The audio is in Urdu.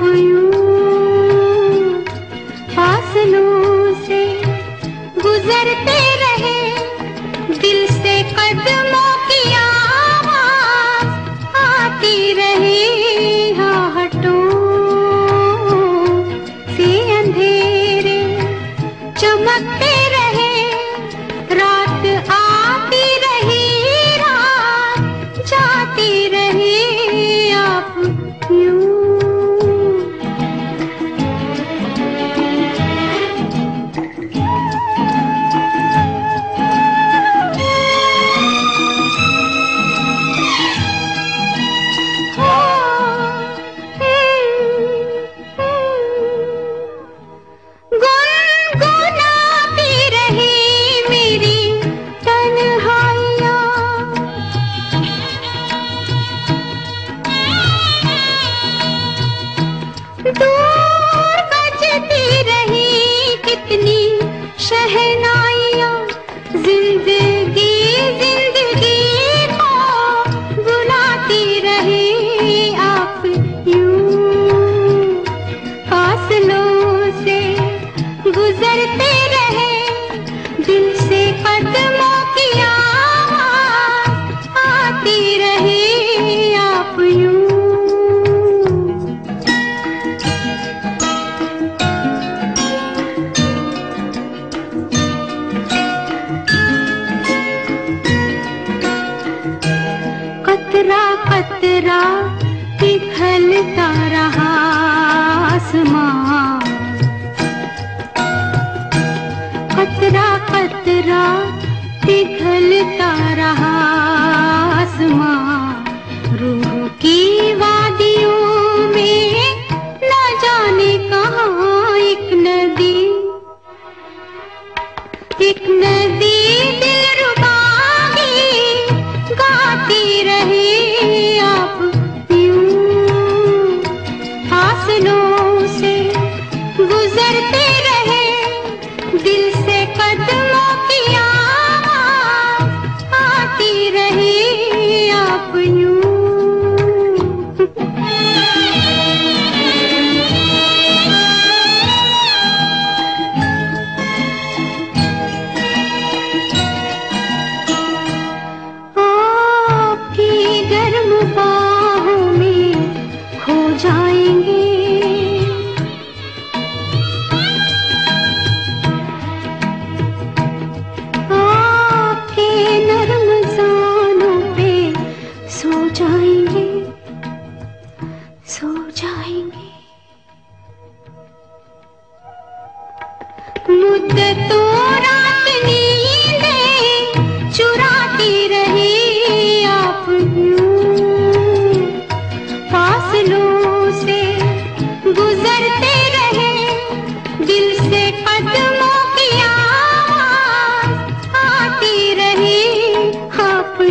for you. گزرتے رہے۔ دل سے قدموں کی آتی رہے آپ یوں۔ قطرہ قطرہ پگھلتا رہا۔ قطرہ پگھلتا رہا آسمان۔ روح کی وادیوں میں نہ جانے کہاں ایک ندی۔ ایک ندی چراتی رہی اپنی فاصلوں سے گزرتی رہی دل سے پتموکیا آتی رہی آپ